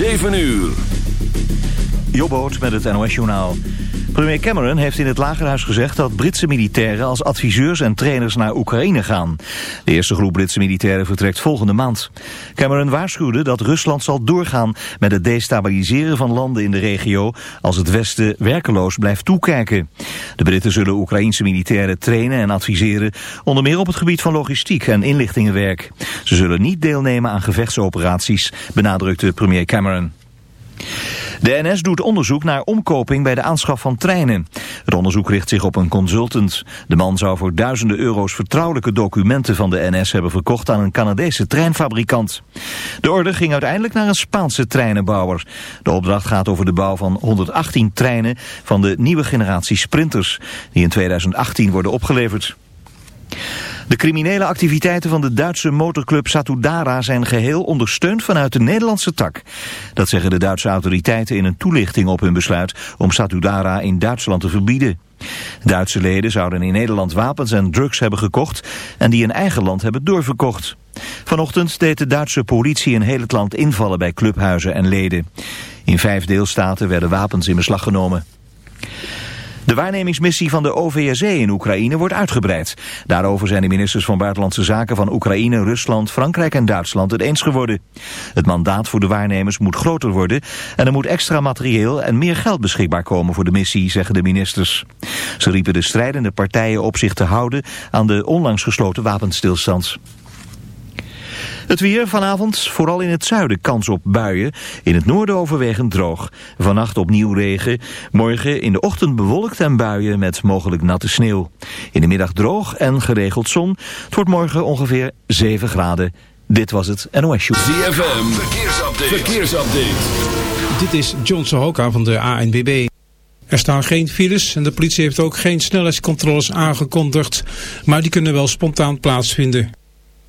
7 uur. Jobboot met het NOS-journaal. Premier Cameron heeft in het Lagerhuis gezegd dat Britse militairen als adviseurs en trainers naar Oekraïne gaan. De eerste groep Britse militairen vertrekt volgende maand. Cameron waarschuwde dat Rusland zal doorgaan met het destabiliseren van landen in de regio als het Westen werkeloos blijft toekijken. De Britten zullen Oekraïense militairen trainen en adviseren, onder meer op het gebied van logistiek en inlichtingenwerk. Ze zullen niet deelnemen aan gevechtsoperaties, benadrukte premier Cameron. De NS doet onderzoek naar omkoping bij de aanschaf van treinen. Het onderzoek richt zich op een consultant. De man zou voor duizenden euro's vertrouwelijke documenten van de NS hebben verkocht aan een Canadese treinfabrikant. De order ging uiteindelijk naar een Spaanse treinenbouwer. De opdracht gaat over de bouw van 118 treinen van de nieuwe generatie Sprinters, die in 2018 worden opgeleverd. De criminele activiteiten van de Duitse motorclub Satudara zijn geheel ondersteund vanuit de Nederlandse tak. Dat zeggen de Duitse autoriteiten in een toelichting op hun besluit om Satudara in Duitsland te verbieden. Duitse leden zouden in Nederland wapens en drugs hebben gekocht en die in eigen land hebben doorverkocht. Vanochtend deed de Duitse politie in heel het land invallen bij clubhuizen en leden. In vijf deelstaten werden wapens in beslag genomen. De waarnemingsmissie van de OVSE in Oekraïne wordt uitgebreid. Daarover zijn de ministers van Buitenlandse Zaken van Oekraïne, Rusland, Frankrijk en Duitsland het eens geworden. Het mandaat voor de waarnemers moet groter worden en er moet extra materieel en meer geld beschikbaar komen voor de missie, zeggen de ministers. Ze riepen de strijdende partijen op zich te houden aan de onlangs gesloten wapenstilstand. Het weer vanavond, vooral in het zuiden kans op buien. In het noorden overwegend droog. Vannacht opnieuw regen. Morgen in de ochtend bewolkt en buien met mogelijk natte sneeuw. In de middag droog en geregeld zon. Het wordt morgen ongeveer 7 graden. Dit was het NOS Show. ZFM, verkeersupdate. verkeersupdate. Dit is John Sohoka van de ANBB. Er staan geen files en de politie heeft ook geen snelheidscontroles aangekondigd. Maar die kunnen wel spontaan plaatsvinden.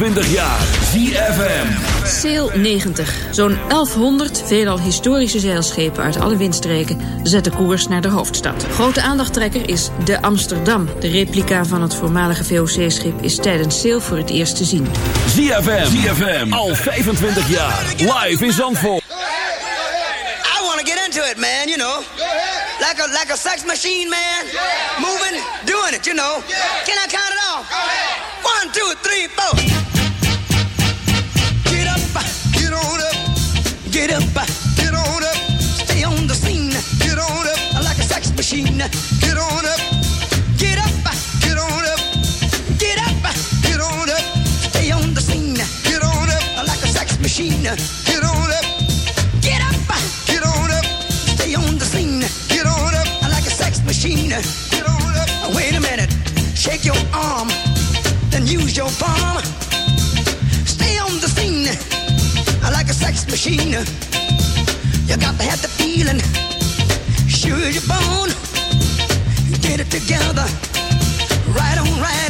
25 jaar. ZFM. zeil 90. Zo'n 1100 veelal historische zeilschepen uit alle windstreken zetten koers naar de hoofdstad. Grote aandachttrekker is de Amsterdam. De replica van het voormalige VOC-schip is tijdens Sail voor het eerst te zien. ZFM. ZFM. Al 25 jaar. Live in Zandvoort. I want to get into it, man, you know. Like a, like a sex machine, man. Moving, doing it, you know. Can I count it off? One, two, three, four. Get up, get on up, stay on the scene. Get on up like a sex machine. Get on up, get up, get on up, get up, get on up, stay on the scene. Get on up like a sex machine. machine. You got to have the feeling, sure you're born. Get it together, right on, right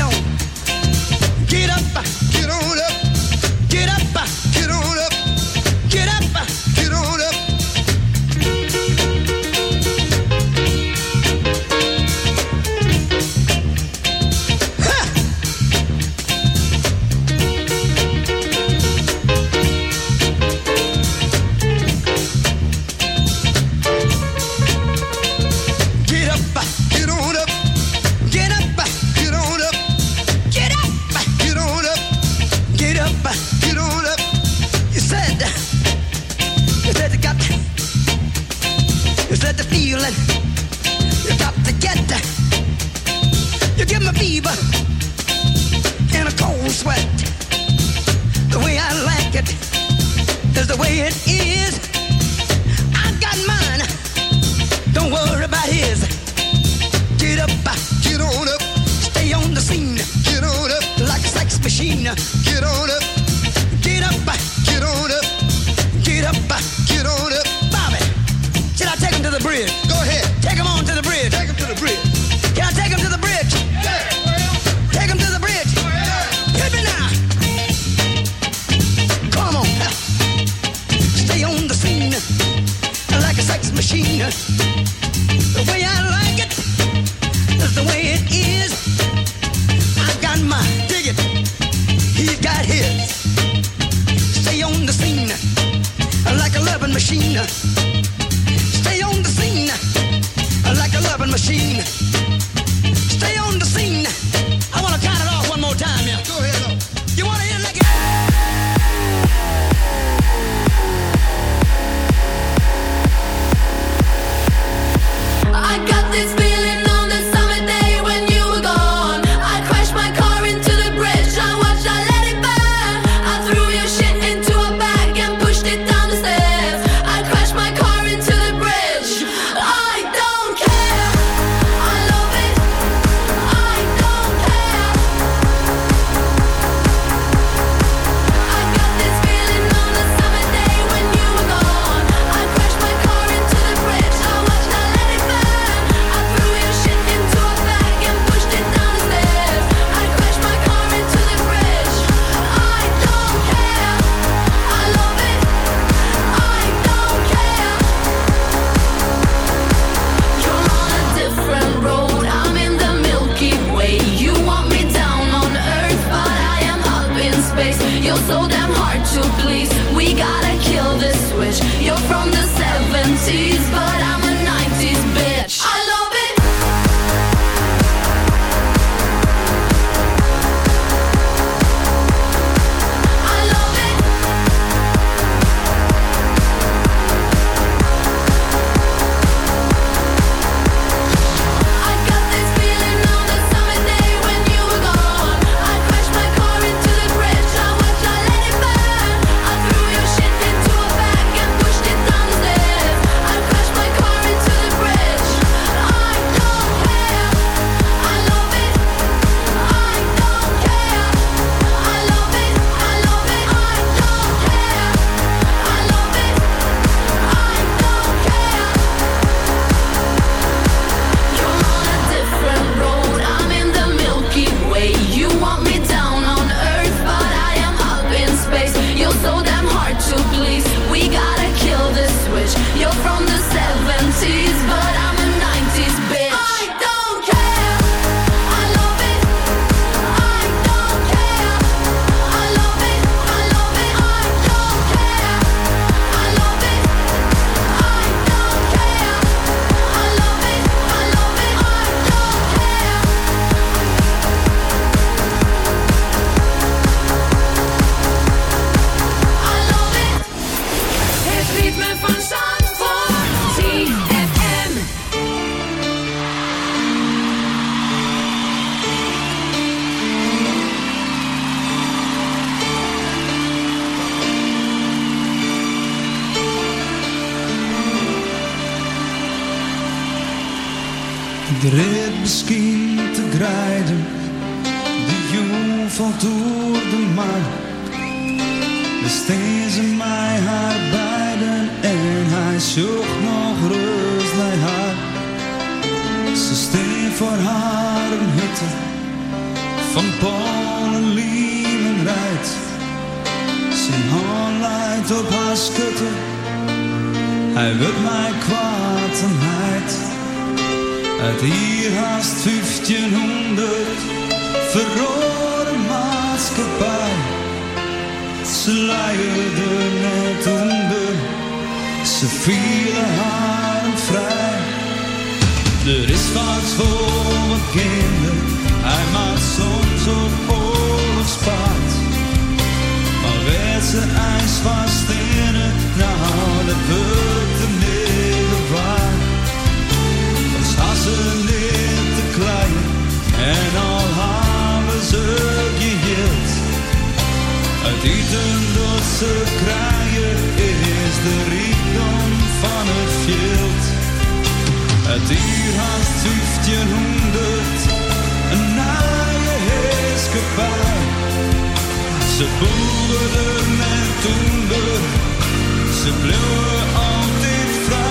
Ze leidde net onder, ze vielen haar vrij. Er is vaak voor wat kinderen, hij maakt soms op oorlogspaard. Maar werd ze ijs vast in het, nou dat wordt de middel waard. Dan staan ze eten ze krijgen is de rijkdom van het veld. Het hier haast 1500, een naaie heerskepaar. Ze boerden en toender, ze bleven altijd vrij.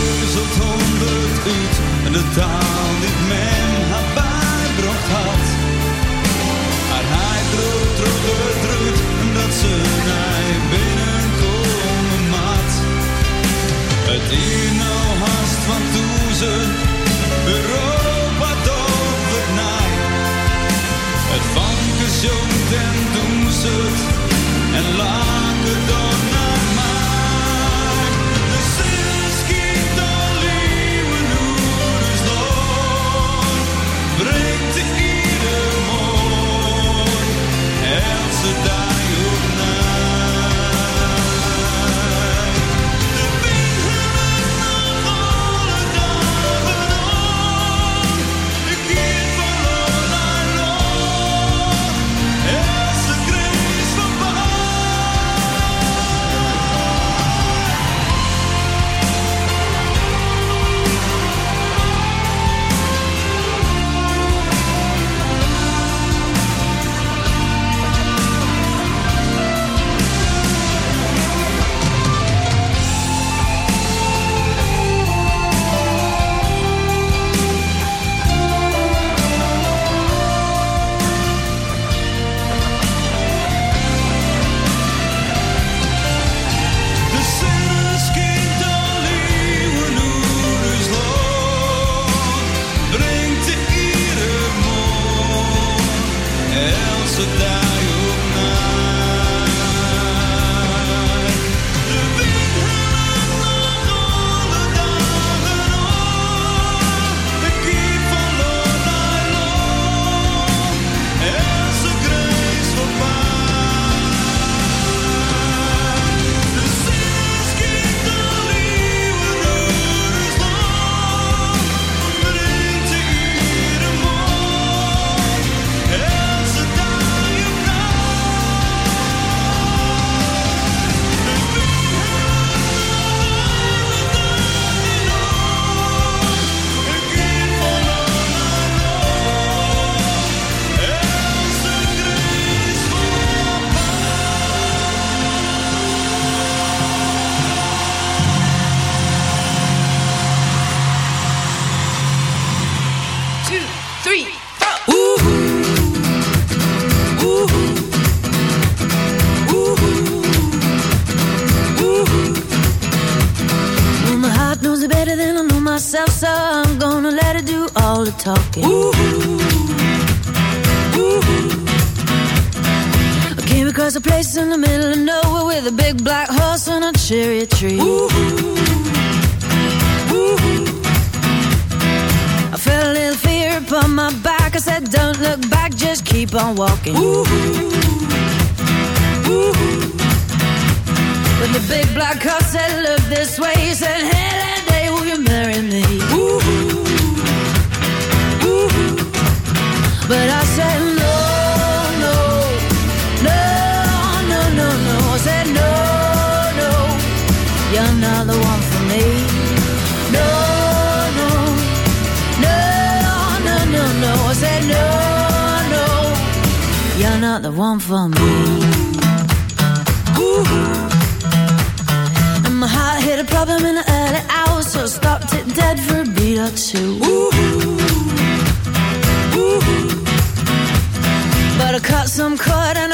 Jeuzelt honderd uit en de taal die men haar bijbracht had. Maar hij droeg, droeg het uit dat ze naar binnenkomen mat. Het hier nou van toezen, Europa toch het naai. Het vanke zongt en doen ze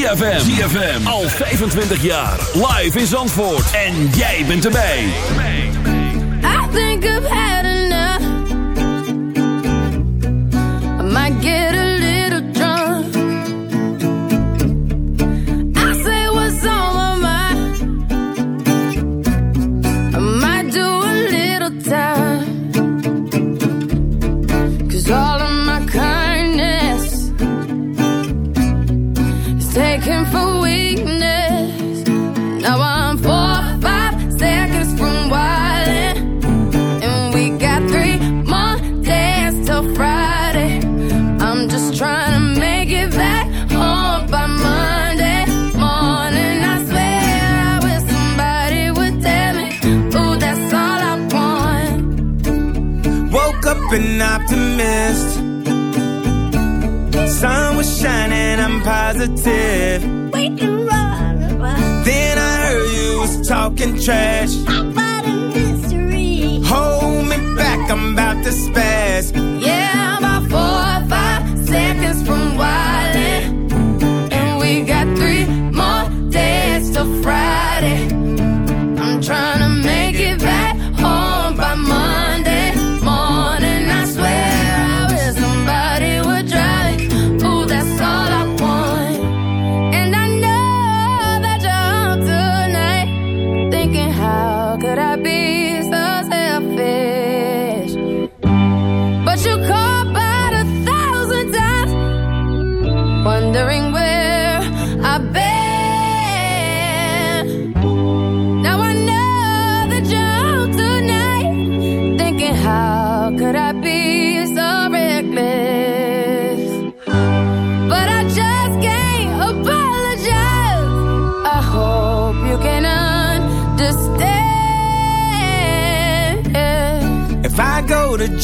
ZFM. Al 25 jaar. Live in Zandvoort. En jij bent erbij. I think of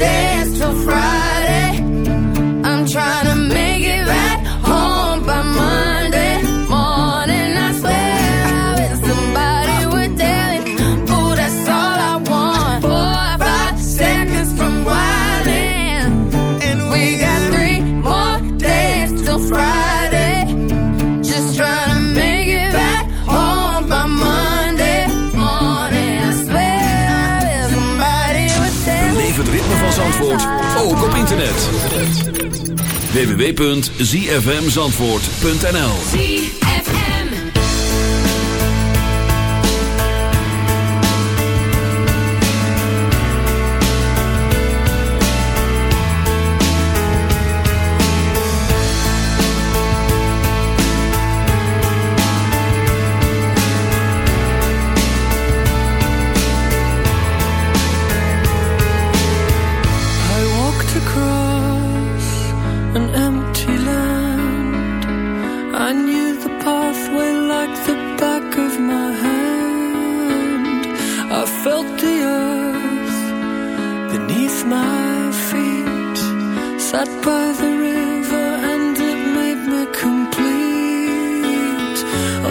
dance till Friday. I'm trying. www.zfmzandvoort.nl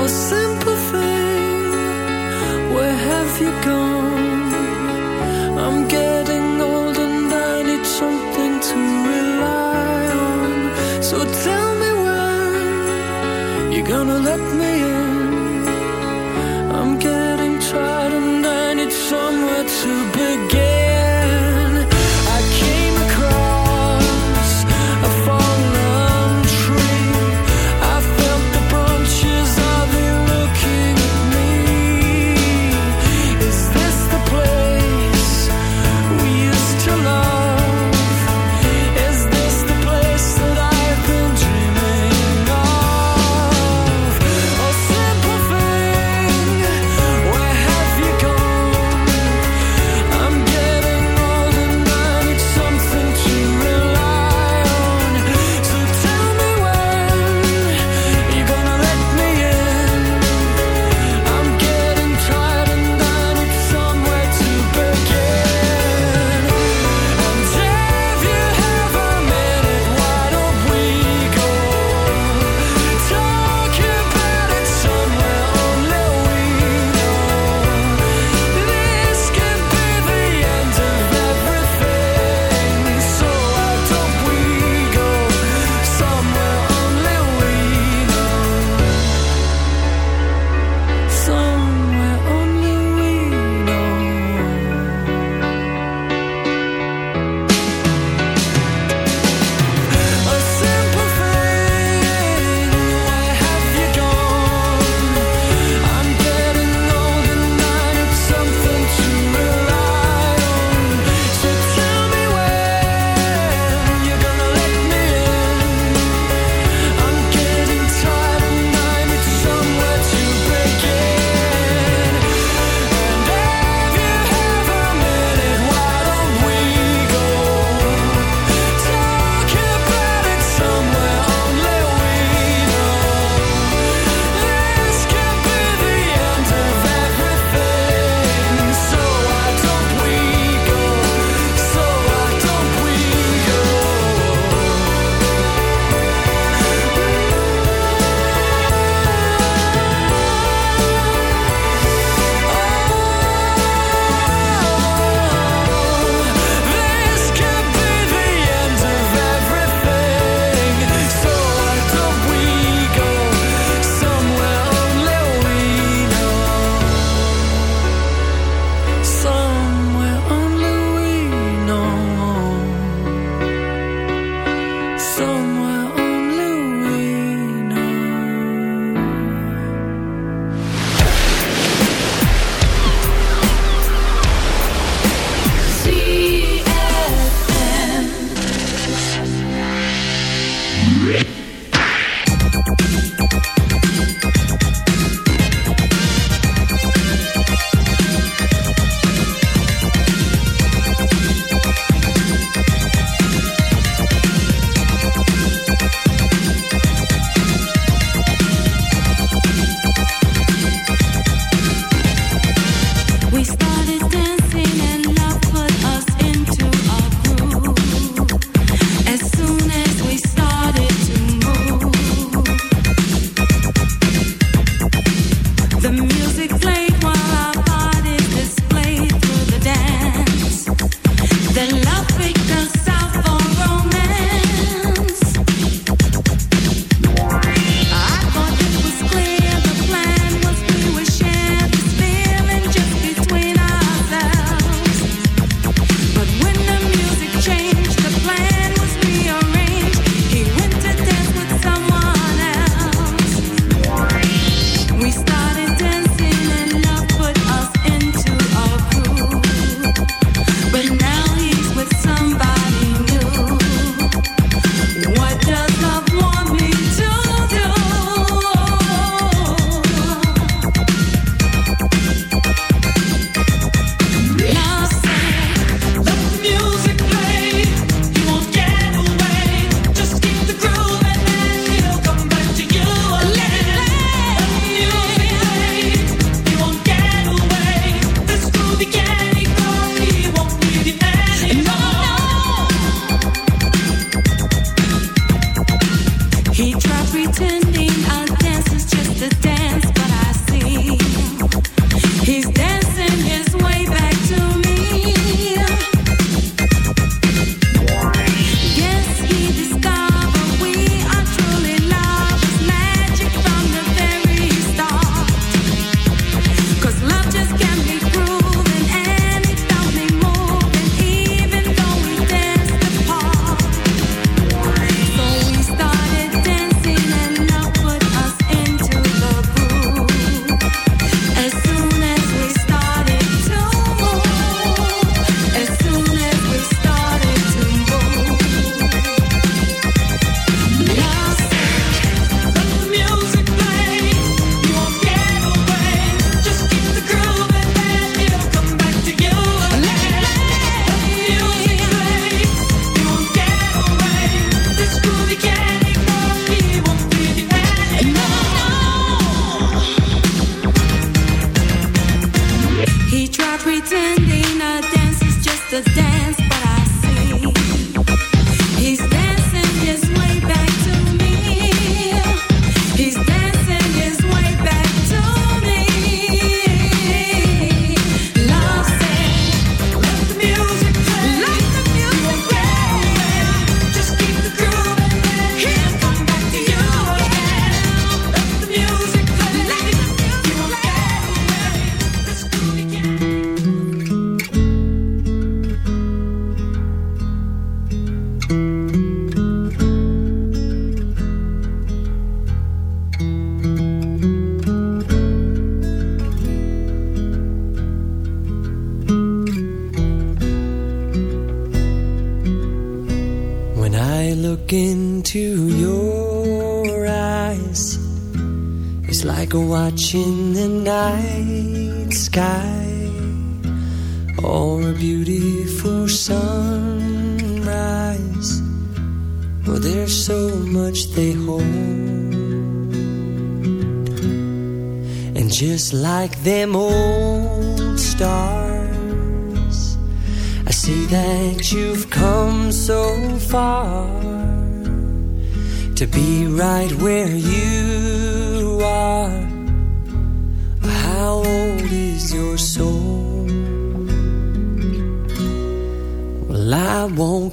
simple thing, where have you gone?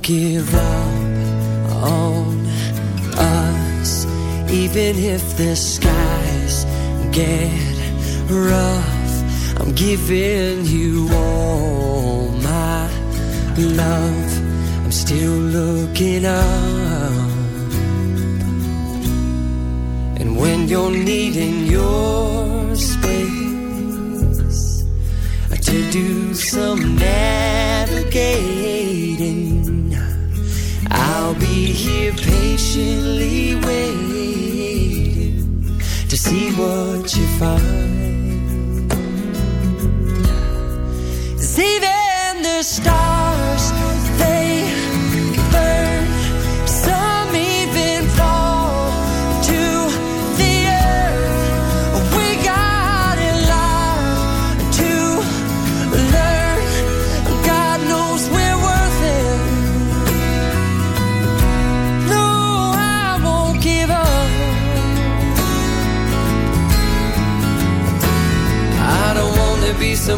Give up on us, even if the skies get rough. I'm giving you all my love. I'm still looking up. And when you're needing your space do some navigating, I'll be here patiently waiting to see what you find. 'Cause even the stars, they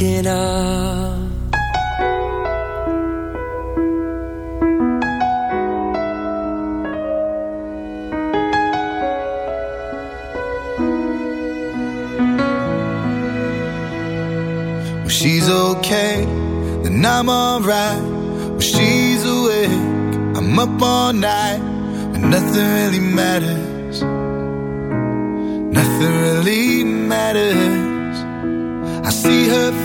looking up. When she's okay, then I'm alright. When she's awake, I'm up all night. but nothing really matters.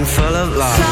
full of love.